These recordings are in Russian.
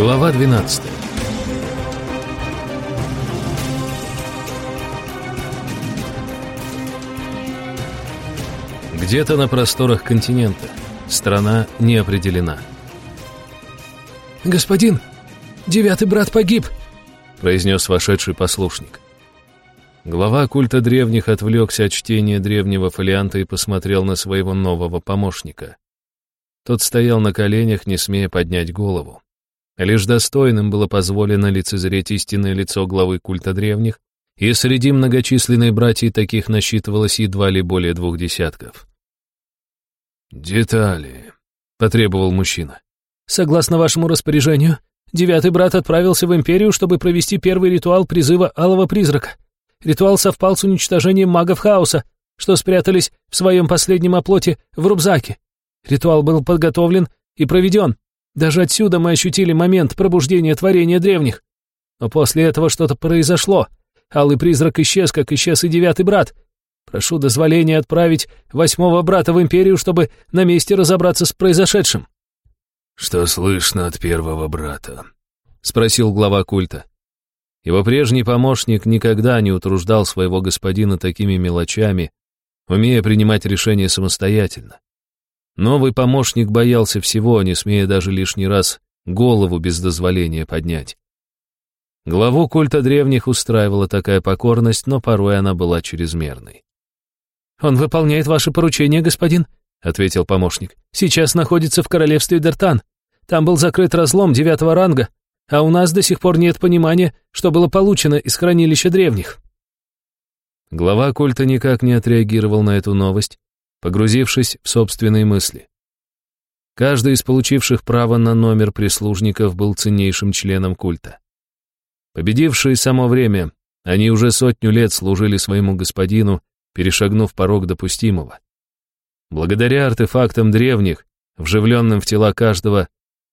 Глава 12 Где-то на просторах континента. Страна не определена. «Господин, девятый брат погиб!» произнес вошедший послушник. Глава культа древних отвлекся от чтения древнего фолианта и посмотрел на своего нового помощника. Тот стоял на коленях, не смея поднять голову. Лишь достойным было позволено лицезреть истинное лицо главы культа древних, и среди многочисленной братьев таких насчитывалось едва ли более двух десятков. «Детали», — потребовал мужчина. «Согласно вашему распоряжению, девятый брат отправился в Империю, чтобы провести первый ритуал призыва Алого Призрака. Ритуал совпал с уничтожением магов хаоса, что спрятались в своем последнем оплоте в Рубзаке. Ритуал был подготовлен и проведен. Даже отсюда мы ощутили момент пробуждения творения древних. Но после этого что-то произошло. Алый призрак исчез, как исчез и девятый брат. Прошу дозволения отправить восьмого брата в Империю, чтобы на месте разобраться с произошедшим». «Что слышно от первого брата?» — спросил глава культа. Его прежний помощник никогда не утруждал своего господина такими мелочами, умея принимать решения самостоятельно. Новый помощник боялся всего, не смея даже лишний раз голову без дозволения поднять. Главу культа древних устраивала такая покорность, но порой она была чрезмерной. «Он выполняет ваше поручение, господин», — ответил помощник. «Сейчас находится в королевстве Дертан. Там был закрыт разлом девятого ранга, а у нас до сих пор нет понимания, что было получено из хранилища древних». Глава культа никак не отреагировал на эту новость, погрузившись в собственные мысли. Каждый из получивших право на номер прислужников был ценнейшим членом культа. Победившие само время, они уже сотню лет служили своему господину, перешагнув порог допустимого. Благодаря артефактам древних, вживленным в тела каждого,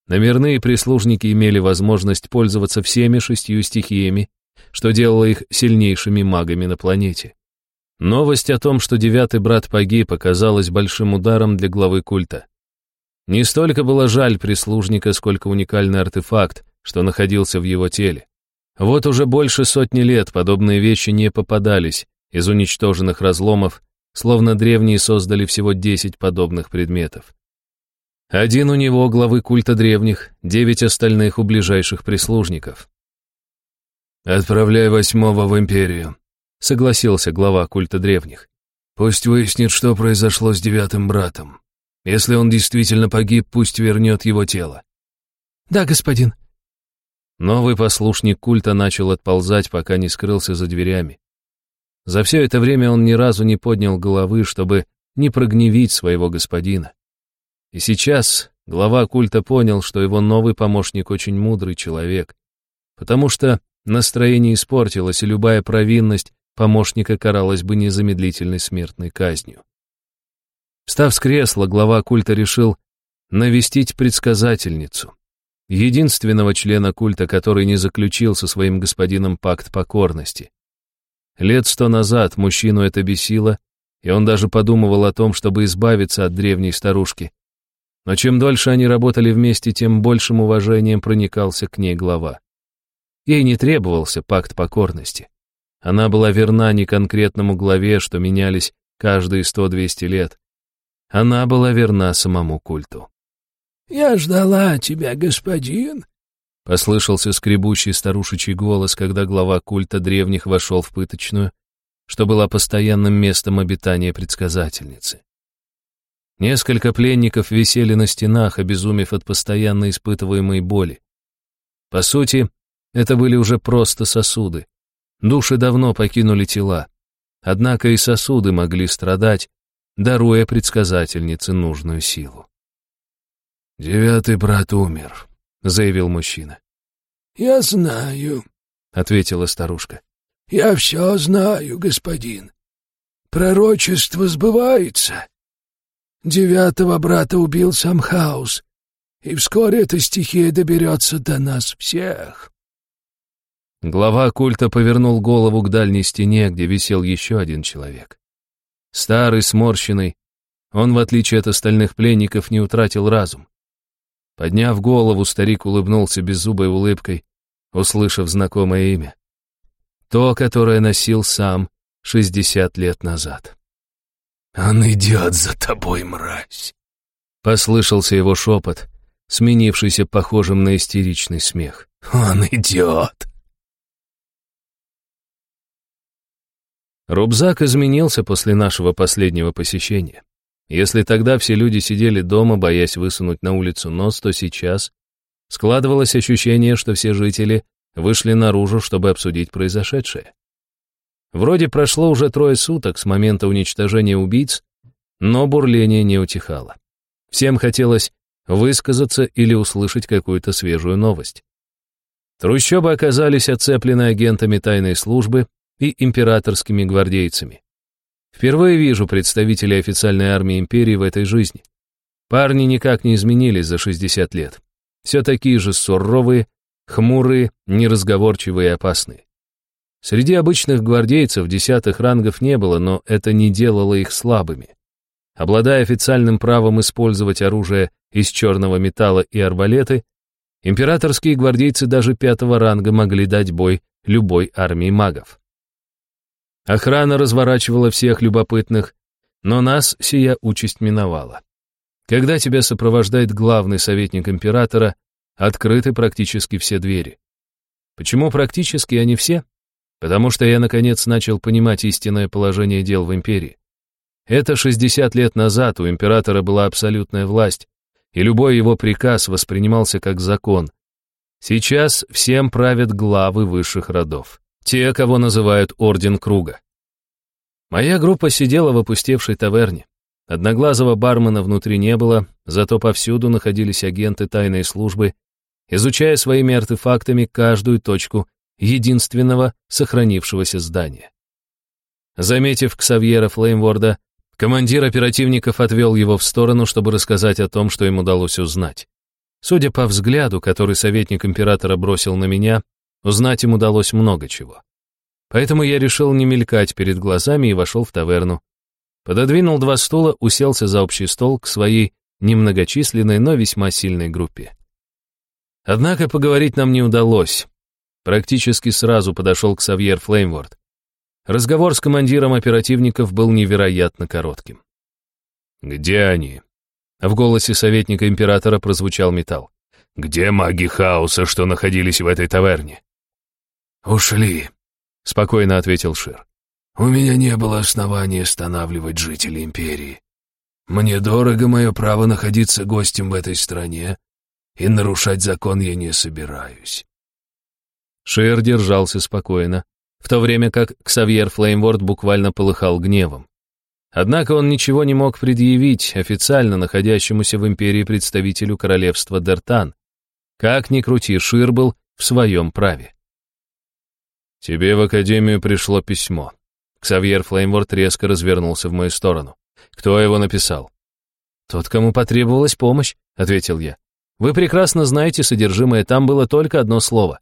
номерные прислужники имели возможность пользоваться всеми шестью стихиями, что делало их сильнейшими магами на планете. Новость о том, что девятый брат погиб, оказалась большим ударом для главы культа. Не столько было жаль прислужника, сколько уникальный артефакт, что находился в его теле. Вот уже больше сотни лет подобные вещи не попадались из уничтоженных разломов, словно древние создали всего десять подобных предметов. Один у него, главы культа древних, девять остальных у ближайших прислужников. «Отправляй восьмого в империю», — согласился глава культа древних. «Пусть выяснит, что произошло с девятым братом. Если он действительно погиб, пусть вернет его тело». «Да, господин». Новый послушник культа начал отползать, пока не скрылся за дверями. За все это время он ни разу не поднял головы, чтобы не прогневить своего господина. И сейчас глава культа понял, что его новый помощник очень мудрый человек, потому что настроение испортилось, и любая провинность помощника каралась бы незамедлительной смертной казнью. Встав с кресла, глава культа решил навестить предсказательницу, единственного члена культа, который не заключил со своим господином пакт покорности. Лет сто назад мужчину это бесило, и он даже подумывал о том, чтобы избавиться от древней старушки. Но чем дольше они работали вместе, тем большим уважением проникался к ней глава. Ей не требовался пакт покорности. Она была верна не конкретному главе, что менялись каждые сто-двести лет. Она была верна самому культу. «Я ждала тебя, господин», — послышался скребущий старушечий голос, когда глава культа древних вошел в пыточную, что была постоянным местом обитания предсказательницы. Несколько пленников висели на стенах, обезумев от постоянно испытываемой боли. По сути, это были уже просто сосуды, Души давно покинули тела. Однако и сосуды могли страдать, даруя предсказательнице нужную силу. «Девятый брат умер», — заявил мужчина. «Я знаю», — ответила старушка. «Я все знаю, господин. Пророчество сбывается. Девятого брата убил сам Хаос, и вскоре эта стихия доберется до нас всех». Глава культа повернул голову к дальней стене, где висел еще один человек. Старый, сморщенный, он, в отличие от остальных пленников, не утратил разум. Подняв голову, старик улыбнулся беззубой улыбкой, услышав знакомое имя. То, которое носил сам шестьдесят лет назад. «Он идет за тобой, мразь!» Послышался его шепот, сменившийся похожим на истеричный смех. «Он идет!» Рубзак изменился после нашего последнего посещения. Если тогда все люди сидели дома, боясь высунуть на улицу нос, то сейчас складывалось ощущение, что все жители вышли наружу, чтобы обсудить произошедшее. Вроде прошло уже трое суток с момента уничтожения убийц, но бурление не утихало. Всем хотелось высказаться или услышать какую-то свежую новость. Трущобы оказались оцеплены агентами тайной службы и императорскими гвардейцами. Впервые вижу представителей официальной армии империи в этой жизни. Парни никак не изменились за 60 лет. Все такие же суровые, хмурые, неразговорчивые и опасные. Среди обычных гвардейцев десятых рангов не было, но это не делало их слабыми. Обладая официальным правом использовать оружие из черного металла и арбалеты, императорские гвардейцы даже пятого ранга могли дать бой любой армии магов. Охрана разворачивала всех любопытных, но нас сия участь миновала. Когда тебя сопровождает главный советник императора, открыты практически все двери. Почему практически, а не все? Потому что я, наконец, начал понимать истинное положение дел в империи. Это 60 лет назад у императора была абсолютная власть, и любой его приказ воспринимался как закон. Сейчас всем правят главы высших родов, те, кого называют Орден Круга. Моя группа сидела в опустевшей таверне. Одноглазого бармена внутри не было, зато повсюду находились агенты тайной службы, изучая своими артефактами каждую точку единственного сохранившегося здания. Заметив Ксавьера Флеймворда, Командир оперативников отвел его в сторону, чтобы рассказать о том, что им удалось узнать. Судя по взгляду, который советник императора бросил на меня, узнать им удалось много чего. Поэтому я решил не мелькать перед глазами и вошел в таверну. Пододвинул два стула, уселся за общий стол к своей немногочисленной, но весьма сильной группе. Однако поговорить нам не удалось. Практически сразу подошел к Савьер Флеймворд. Разговор с командиром оперативников был невероятно коротким. «Где они?» В голосе советника императора прозвучал металл. «Где маги хаоса, что находились в этой таверне?» «Ушли», — спокойно ответил Шир. «У меня не было оснований останавливать жителей империи. Мне дорого мое право находиться гостем в этой стране, и нарушать закон я не собираюсь». Шир держался спокойно, в то время как Ксавьер Флеймворд буквально полыхал гневом. Однако он ничего не мог предъявить официально находящемуся в империи представителю королевства Дертан. Как ни крути, Шир был в своем праве. «Тебе в академию пришло письмо». Ксавьер Флеймворд резко развернулся в мою сторону. «Кто его написал?» «Тот, кому потребовалась помощь», — ответил я. «Вы прекрасно знаете содержимое, там было только одно слово.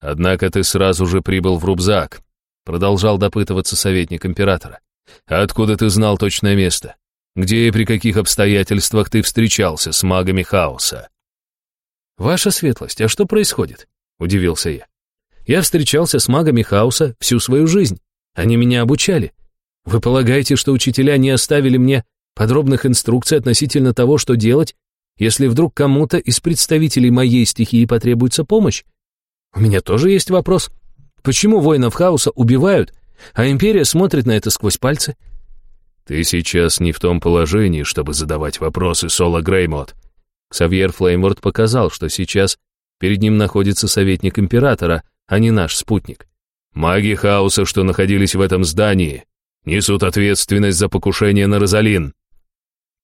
«Однако ты сразу же прибыл в Рубзак», — продолжал допытываться советник императора. «Откуда ты знал точное место? Где и при каких обстоятельствах ты встречался с магами хаоса?» «Ваша светлость, а что происходит?» — удивился я. «Я встречался с магами хаоса всю свою жизнь. Они меня обучали. Вы полагаете, что учителя не оставили мне подробных инструкций относительно того, что делать, если вдруг кому-то из представителей моей стихии потребуется помощь? У меня тоже есть вопрос. Почему воинов хаоса убивают, а империя смотрит на это сквозь пальцы? Ты сейчас не в том положении, чтобы задавать вопросы, Соло Греймот. Ксавьер Флеймворд показал, что сейчас перед ним находится советник императора, а не наш спутник. Маги хаоса, что находились в этом здании, несут ответственность за покушение на Розалин.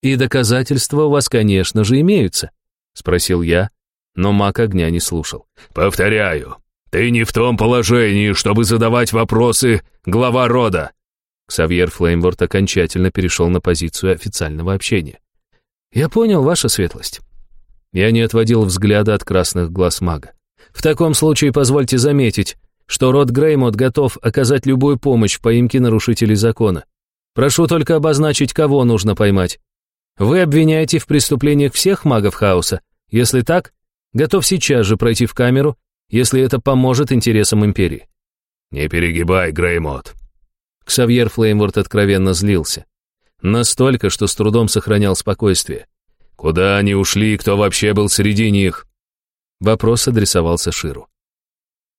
И доказательства у вас, конечно же, имеются, спросил я, но маг огня не слушал. «Повторяю, ты не в том положении, чтобы задавать вопросы глава рода!» Ксавьер Флеймворд окончательно перешел на позицию официального общения. «Я понял, ваша светлость». Я не отводил взгляда от красных глаз мага. «В таком случае позвольте заметить, что род Греймот готов оказать любую помощь в поимке нарушителей закона. Прошу только обозначить, кого нужно поймать. Вы обвиняете в преступлениях всех магов хаоса, Если так, готов сейчас же пройти в камеру, если это поможет интересам Империи. «Не перегибай, Греймот». Ксавьер Флеймворд откровенно злился. Настолько, что с трудом сохранял спокойствие. «Куда они ушли и кто вообще был среди них?» Вопрос адресовался Ширу.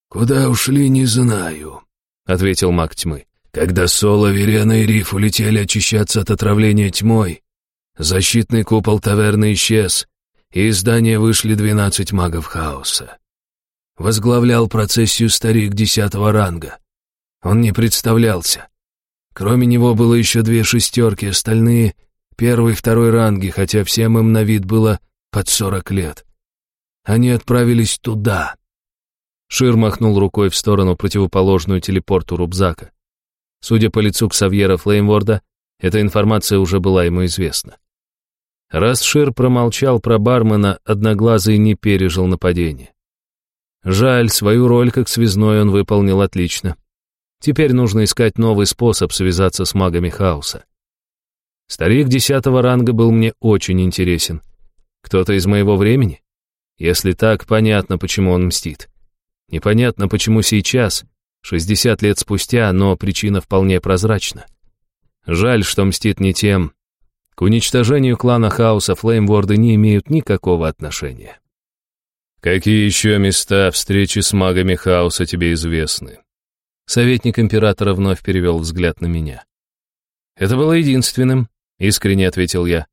«Куда ушли, не знаю», — ответил маг тьмы. «Когда Соло, Верена и Риф улетели очищаться от отравления тьмой, защитный купол таверны исчез, и из здания вышли двенадцать магов хаоса. Возглавлял процессию старик десятого ранга. Он не представлялся. Кроме него было еще две шестерки, остальные — первый и второй ранги, хотя всем им на вид было под сорок лет. Они отправились туда. Шир махнул рукой в сторону противоположную телепорту Рубзака. Судя по лицу Ксавьера Флеймворда, эта информация уже была ему известна. Раз Шир промолчал про бармена, Одноглазый не пережил нападение. Жаль, свою роль как связной он выполнил отлично. Теперь нужно искать новый способ связаться с магами хаоса. Старик десятого ранга был мне очень интересен. Кто-то из моего времени? Если так, понятно, почему он мстит. Непонятно, почему сейчас, 60 лет спустя, но причина вполне прозрачна. Жаль, что мстит не тем. К уничтожению клана хаоса флеймворды не имеют никакого отношения. «Какие еще места встречи с магами хаоса тебе известны?» Советник императора вновь перевел взгляд на меня. «Это было единственным», — искренне ответил я.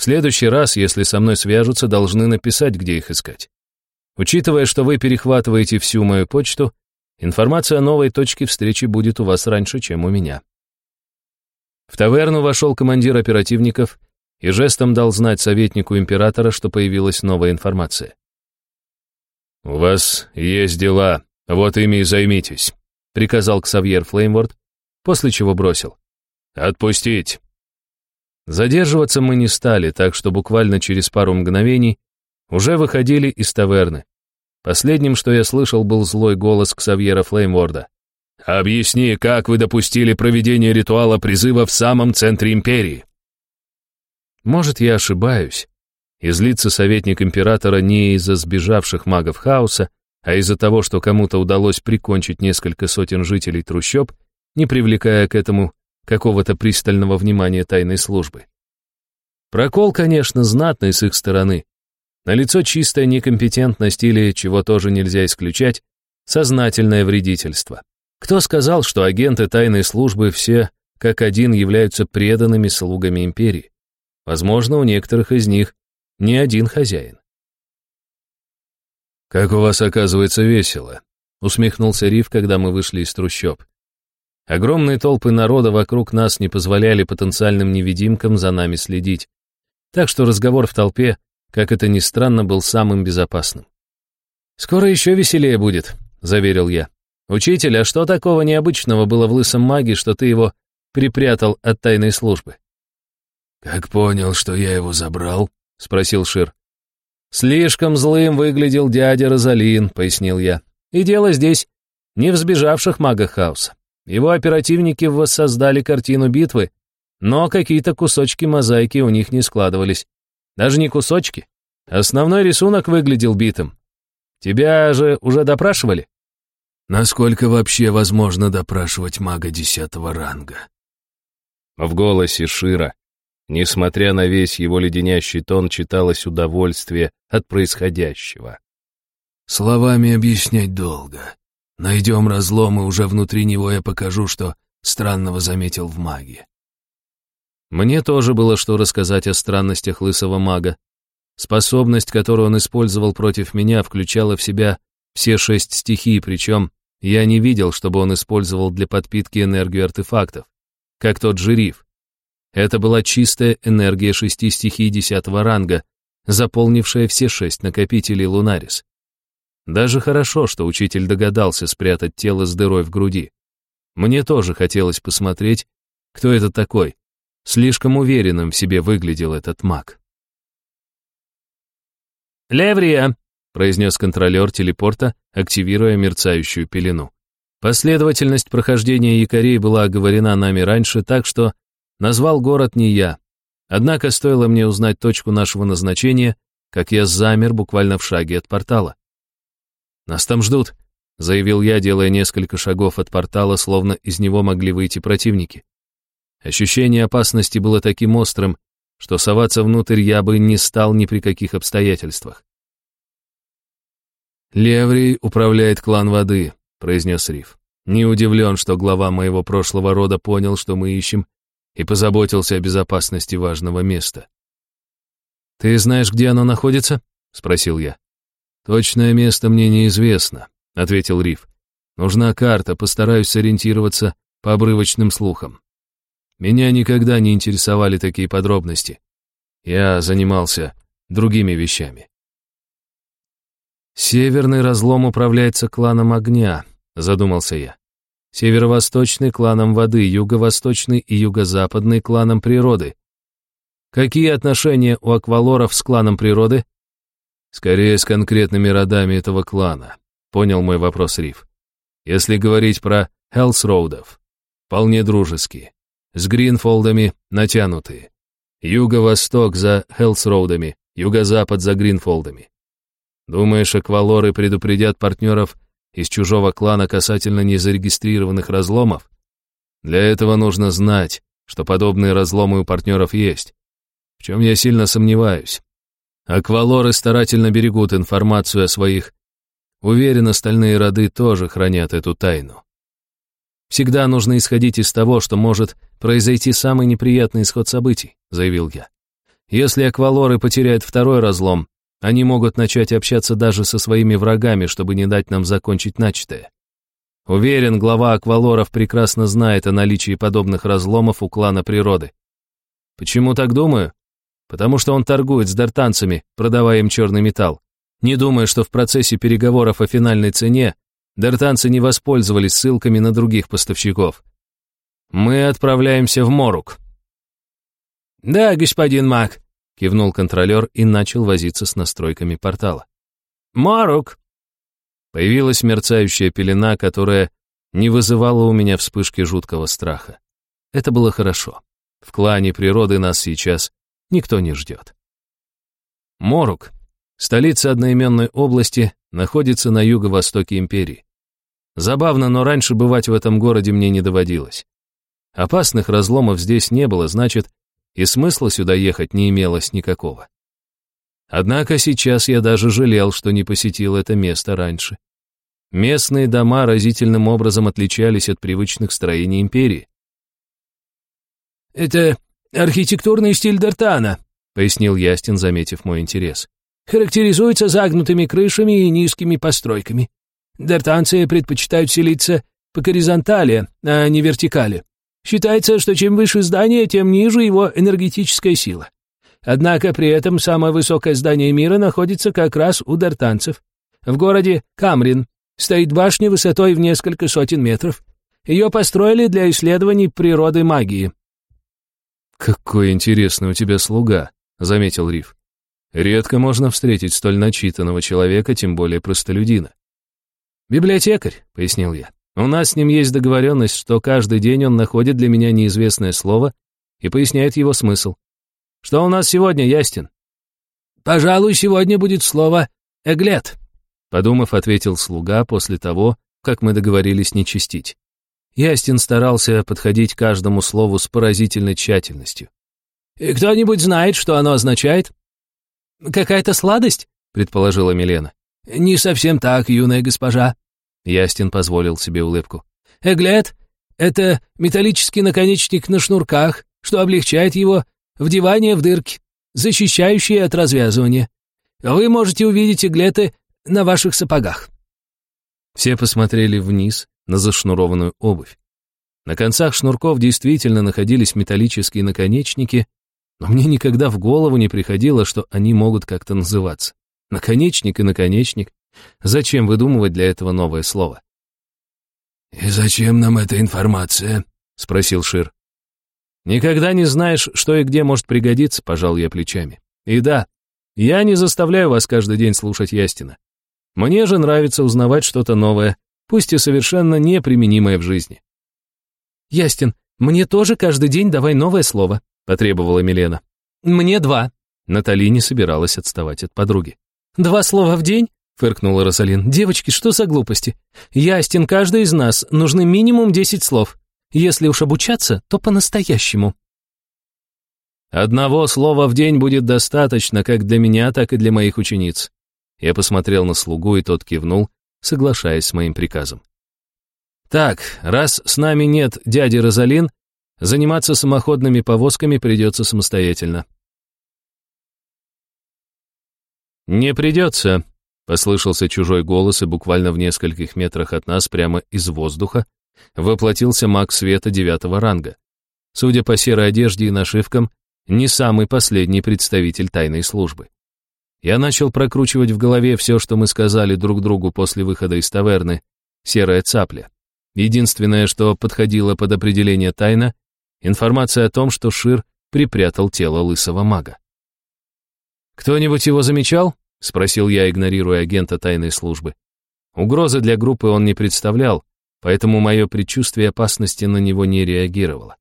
«В следующий раз, если со мной свяжутся, должны написать, где их искать. Учитывая, что вы перехватываете всю мою почту, информация о новой точке встречи будет у вас раньше, чем у меня». В таверну вошел командир оперативников и жестом дал знать советнику императора, что появилась новая информация. «У вас есть дела, вот ими и займитесь», — приказал Ксавьер Флеймворд, после чего бросил. «Отпустить!» Задерживаться мы не стали, так что буквально через пару мгновений уже выходили из таверны. Последним, что я слышал, был злой голос Ксавьера Флеймворда. «Объясни, как вы допустили проведение ритуала призыва в самом центре империи?» Может, я ошибаюсь, и злится советник императора не из-за сбежавших магов хаоса, а из-за того, что кому-то удалось прикончить несколько сотен жителей трущоб, не привлекая к этому какого-то пристального внимания тайной службы. Прокол, конечно, знатный с их стороны. Налицо чистая некомпетентность или, чего тоже нельзя исключать, сознательное вредительство. Кто сказал, что агенты тайной службы все как один являются преданными слугами империи? Возможно, у некоторых из них не один хозяин. «Как у вас, оказывается, весело», — усмехнулся Рив, когда мы вышли из трущоб. Огромные толпы народа вокруг нас не позволяли потенциальным невидимкам за нами следить, так что разговор в толпе, как это ни странно, был самым безопасным. «Скоро еще веселее будет», — заверил я. «Учитель, а что такого необычного было в лысом маге, что ты его припрятал от тайной службы?» «Как понял, что я его забрал?» — спросил Шир. «Слишком злым выглядел дядя Розалин», — пояснил я. «И дело здесь не в сбежавших магах хаоса. Его оперативники воссоздали картину битвы, но какие-то кусочки мозаики у них не складывались. Даже не кусочки. Основной рисунок выглядел битым. Тебя же уже допрашивали?» «Насколько вообще возможно допрашивать мага десятого ранга?» В голосе Шира Несмотря на весь его леденящий тон, читалось удовольствие от происходящего. «Словами объяснять долго. Найдем разлом, и уже внутри него я покажу, что странного заметил в маге». Мне тоже было что рассказать о странностях лысого мага. Способность, которую он использовал против меня, включала в себя все шесть стихий, причем я не видел, чтобы он использовал для подпитки энергию артефактов, как тот жириф. Это была чистая энергия шести стихий десятого ранга, заполнившая все шесть накопителей Лунарис. Даже хорошо, что учитель догадался спрятать тело с дырой в груди. Мне тоже хотелось посмотреть, кто это такой. Слишком уверенным в себе выглядел этот маг. «Леврия!» — произнес контролер телепорта, активируя мерцающую пелену. Последовательность прохождения якорей была оговорена нами раньше, так что Назвал город не я. Однако стоило мне узнать точку нашего назначения, как я замер буквально в шаге от портала. «Нас там ждут», — заявил я, делая несколько шагов от портала, словно из него могли выйти противники. Ощущение опасности было таким острым, что соваться внутрь я бы не стал ни при каких обстоятельствах. «Леврий управляет клан воды», — произнес Риф. «Не удивлен, что глава моего прошлого рода понял, что мы ищем, и позаботился о безопасности важного места». «Ты знаешь, где оно находится?» — спросил я. «Точное место мне неизвестно», — ответил Риф. «Нужна карта, постараюсь сориентироваться по обрывочным слухам. Меня никогда не интересовали такие подробности. Я занимался другими вещами. «Северный разлом управляется кланом огня», — задумался я. «Северо-восточный — кланом воды, юго-восточный и юго-западный — кланом природы. Какие отношения у аквалоров с кланом природы?» «Скорее, с конкретными родами этого клана», — понял мой вопрос Риф. «Если говорить про Хелсроудов, вполне дружеские с Гринфолдами натянутые. Юго-восток за Хелсроудами, юго-запад за Гринфолдами. Думаешь, аквалоры предупредят партнеров из чужого клана касательно незарегистрированных разломов? Для этого нужно знать, что подобные разломы у партнеров есть. В чем я сильно сомневаюсь. Аквалоры старательно берегут информацию о своих. Уверен, остальные роды тоже хранят эту тайну. Всегда нужно исходить из того, что может произойти самый неприятный исход событий, заявил я. Если аквалоры потеряют второй разлом, они могут начать общаться даже со своими врагами, чтобы не дать нам закончить начатое. Уверен, глава аквалоров прекрасно знает о наличии подобных разломов у клана природы. Почему так думаю? Потому что он торгует с дартанцами, продавая им черный металл. Не думая, что в процессе переговоров о финальной цене Дертанцы не воспользовались ссылками на других поставщиков. Мы отправляемся в Морук. Да, господин Мак, кивнул контролер и начал возиться с настройками портала. Морук. Появилась мерцающая пелена, которая не вызывала у меня вспышки жуткого страха. Это было хорошо. В клане природы нас сейчас никто не ждет. Морук Столица одноименной области находится на юго-востоке империи. Забавно, но раньше бывать в этом городе мне не доводилось. Опасных разломов здесь не было, значит, и смысла сюда ехать не имелось никакого. Однако сейчас я даже жалел, что не посетил это место раньше. Местные дома разительным образом отличались от привычных строений империи. «Это архитектурный стиль Д'Артана», — пояснил Ястин, заметив мой интерес характеризуется загнутыми крышами и низкими постройками. Дертанцы предпочитают селиться по горизонтали, а не вертикали. Считается, что чем выше здание, тем ниже его энергетическая сила. Однако при этом самое высокое здание мира находится как раз у дертанцев. В городе Камрин стоит башня высотой в несколько сотен метров. Ее построили для исследований природы магии. «Какой интересный у тебя слуга», — заметил Риф. Редко можно встретить столь начитанного человека, тем более простолюдина. «Библиотекарь», — пояснил я. «У нас с ним есть договоренность, что каждый день он находит для меня неизвестное слово и поясняет его смысл. Что у нас сегодня, Ястин?» «Пожалуй, сегодня будет слово «эглет», — подумав, ответил слуга после того, как мы договорились не чистить. Ястин старался подходить к каждому слову с поразительной тщательностью. «И кто-нибудь знает, что оно означает?» «Какая-то сладость?» — предположила Милена. «Не совсем так, юная госпожа». Ястин позволил себе улыбку. «Эглет — это металлический наконечник на шнурках, что облегчает его вдевание в дырки, защищающие от развязывания. Вы можете увидеть иглеты на ваших сапогах». Все посмотрели вниз на зашнурованную обувь. На концах шнурков действительно находились металлические наконечники, но мне никогда в голову не приходило, что они могут как-то называться. Наконечник и наконечник. Зачем выдумывать для этого новое слово? «И зачем нам эта информация?» — спросил Шир. «Никогда не знаешь, что и где может пригодиться», — пожал я плечами. «И да, я не заставляю вас каждый день слушать Ястина. Мне же нравится узнавать что-то новое, пусть и совершенно неприменимое в жизни». «Ястин, мне тоже каждый день давай новое слово», потребовала Милена. «Мне два». Натали не собиралась отставать от подруги. «Два слова в день?» — фыркнула Розалин. «Девочки, что за глупости? Ястин, каждый из нас, нужны минимум десять слов. Если уж обучаться, то по-настоящему». «Одного слова в день будет достаточно как для меня, так и для моих учениц». Я посмотрел на слугу, и тот кивнул, соглашаясь с моим приказом. «Так, раз с нами нет дяди Розалин, заниматься самоходными повозками придется самостоятельно». «Не придется», — послышался чужой голос, и буквально в нескольких метрах от нас, прямо из воздуха, воплотился маг света девятого ранга. Судя по серой одежде и нашивкам, не самый последний представитель тайной службы. Я начал прокручивать в голове все, что мы сказали друг другу после выхода из таверны. Серая цапля. Единственное, что подходило под определение тайна, информация о том, что Шир припрятал тело лысого мага. «Кто-нибудь его замечал?» — спросил я, игнорируя агента тайной службы. Угрозы для группы он не представлял, поэтому мое предчувствие опасности на него не реагировало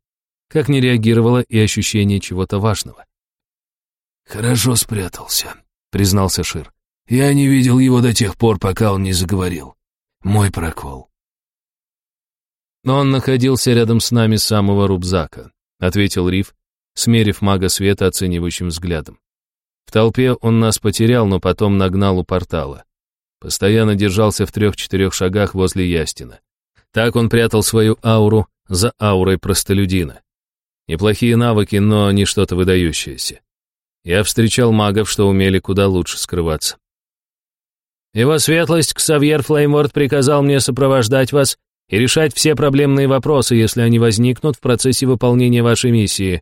как не реагировало и ощущение чего-то важного. «Хорошо спрятался», — признался Шир. «Я не видел его до тех пор, пока он не заговорил. Мой прокол». «Но он находился рядом с нами с самого Рубзака», — ответил Риф, смерив мага света оценивающим взглядом. В толпе он нас потерял, но потом нагнал у портала. Постоянно держался в трех-четырех шагах возле Ястина. Так он прятал свою ауру за аурой простолюдина. Неплохие навыки, но не что-то выдающееся. Я встречал магов, что умели куда лучше скрываться. Его светлость Ксавьер Флеймворд приказал мне сопровождать вас и решать все проблемные вопросы, если они возникнут в процессе выполнения вашей миссии.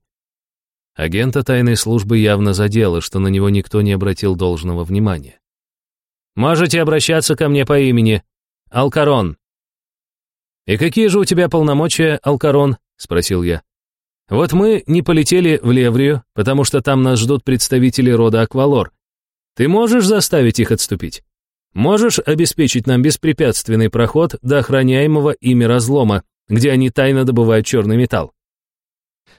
Агента тайной службы явно задело, что на него никто не обратил должного внимания. Можете обращаться ко мне по имени Алкарон. «И какие же у тебя полномочия, Алкарон?» — спросил я. Вот мы не полетели в Леврию, потому что там нас ждут представители рода Аквалор. Ты можешь заставить их отступить? Можешь обеспечить нам беспрепятственный проход до охраняемого ими разлома, где они тайно добывают черный металл?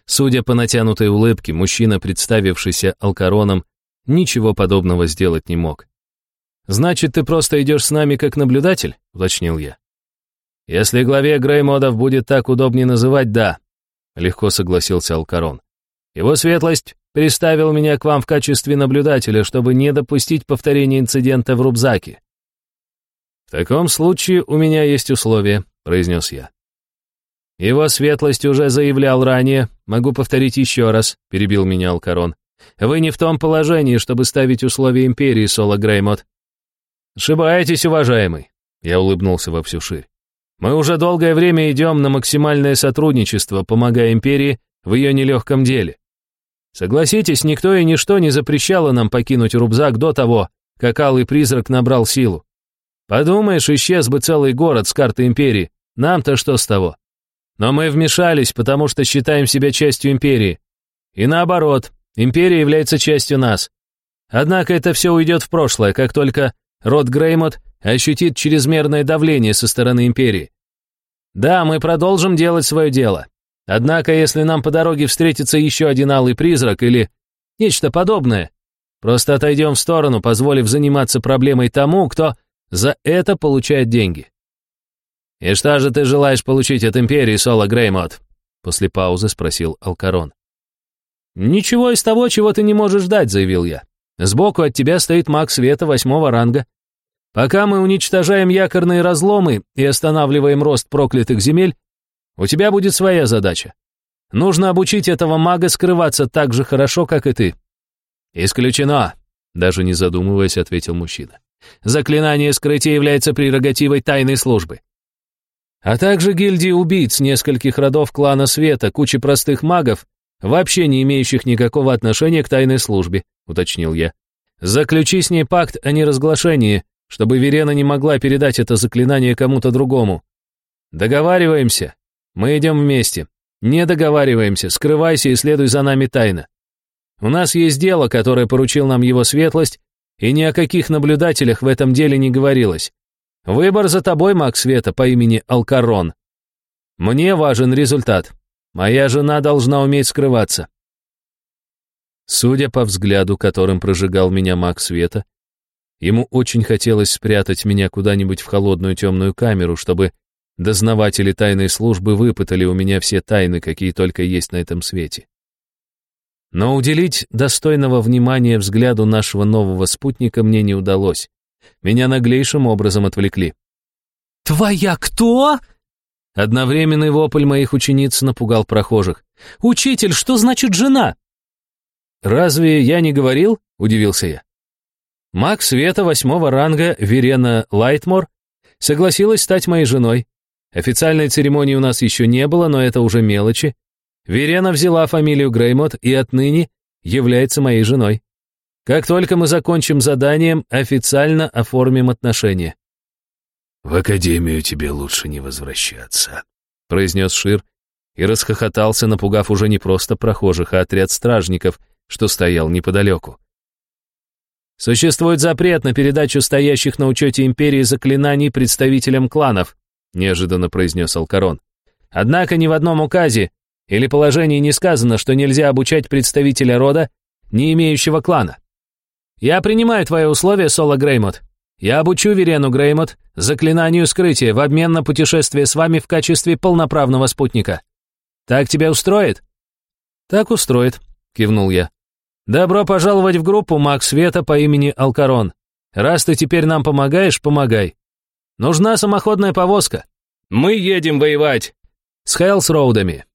Судя по натянутой улыбке, мужчина, представившийся Алкароном, ничего подобного сделать не мог. «Значит, ты просто идешь с нами как наблюдатель?» — уточнил я. «Если главе Греймодов будет так удобнее называть, да», легко согласился Алкарон. Его светлость приставил меня к вам в качестве наблюдателя, чтобы не допустить повторения инцидента в Рубзаке. В таком случае у меня есть условия, произнес я. Его светлость уже заявлял ранее, могу повторить еще раз, перебил меня Алкарон. Вы не в том положении, чтобы ставить условия империи, Соло Греймот. Ошибаетесь, уважаемый. Я улыбнулся во всю ширь. Мы уже долгое время идем на максимальное сотрудничество, помогая империи в ее нелегком деле. Согласитесь, никто и ничто не запрещало нам покинуть Рубзак до того, как Алый Призрак набрал силу. Подумаешь, исчез бы целый город с карты империи, нам-то что с того? Но мы вмешались, потому что считаем себя частью империи. И наоборот, империя является частью нас. Однако это все уйдет в прошлое, как только род Греймот ощутит чрезмерное давление со стороны империи. Да, мы продолжим делать свое дело. Однако, если нам по дороге встретится еще один алый призрак или нечто подобное, просто отойдем в сторону, позволив заниматься проблемой тому, кто за это получает деньги. «И что же ты желаешь получить от Империи, Соло Греймот?» После паузы спросил Алкарон. «Ничего из того, чего ты не можешь дать», — заявил я. «Сбоку от тебя стоит маг света восьмого ранга. Пока мы уничтожаем якорные разломы и останавливаем рост проклятых земель, у тебя будет своя задача. Нужно обучить этого мага скрываться так же хорошо, как и ты. Исключено, даже не задумываясь, ответил мужчина. Заклинание скрытия является прерогативой тайной службы. А также гильдии убийц нескольких родов клана Света, кучи простых магов, вообще не имеющих никакого отношения к тайной службе, уточнил я. Заключи с ней пакт о неразглашении, чтобы Верена не могла передать это заклинание кому-то другому. Договариваемся. Мы идем вместе. Не договариваемся, скрывайся и следуй за нами тайно. У нас есть дело, которое поручил нам его светлость, и ни о каких наблюдателях в этом деле не говорилось. Выбор за тобой, маг света по имени Алкарон. Мне важен результат. Моя жена должна уметь скрываться. Судя по взгляду, которым прожигал меня маг света, ему очень хотелось спрятать меня куда-нибудь в холодную темную камеру, чтобы дознаватели тайной службы выпытали у меня все тайны, какие только есть на этом свете. Но уделить достойного внимания взгляду нашего нового спутника мне не удалось. Меня наглейшим образом отвлекли. «Твоя кто?» Одновременный вопль моих учениц напугал прохожих. «Учитель, что значит жена?» «Разве я не говорил?» — удивился я. Маг света восьмого ранга Верена Лайтмор согласилась стать моей женой. Официальной церемонии у нас еще не было, но это уже мелочи. Верена взяла фамилию Греймот и отныне является моей женой. Как только мы закончим заданием, официально оформим отношения. «В академию тебе лучше не возвращаться», — произнес Шир и расхохотался, напугав уже не просто прохожих, а отряд стражников, что стоял неподалеку. «Существует запрет на передачу стоящих на учете империи заклинаний представителям кланов», неожиданно произнес Алкарон. «Однако ни в одном указе или положении не сказано, что нельзя обучать представителя рода, не имеющего клана. Я принимаю твои условия, Соло Греймот. Я обучу Верену Греймот заклинанию скрытия в обмен на путешествие с вами в качестве полноправного спутника. Так тебя устроит?» «Так устроит», — кивнул я. «Добро пожаловать в группу Маг Света по имени Алкарон. Раз ты теперь нам помогаешь, помогай. Нужна самоходная повозка. Мы едем воевать с Хайлс Роудами».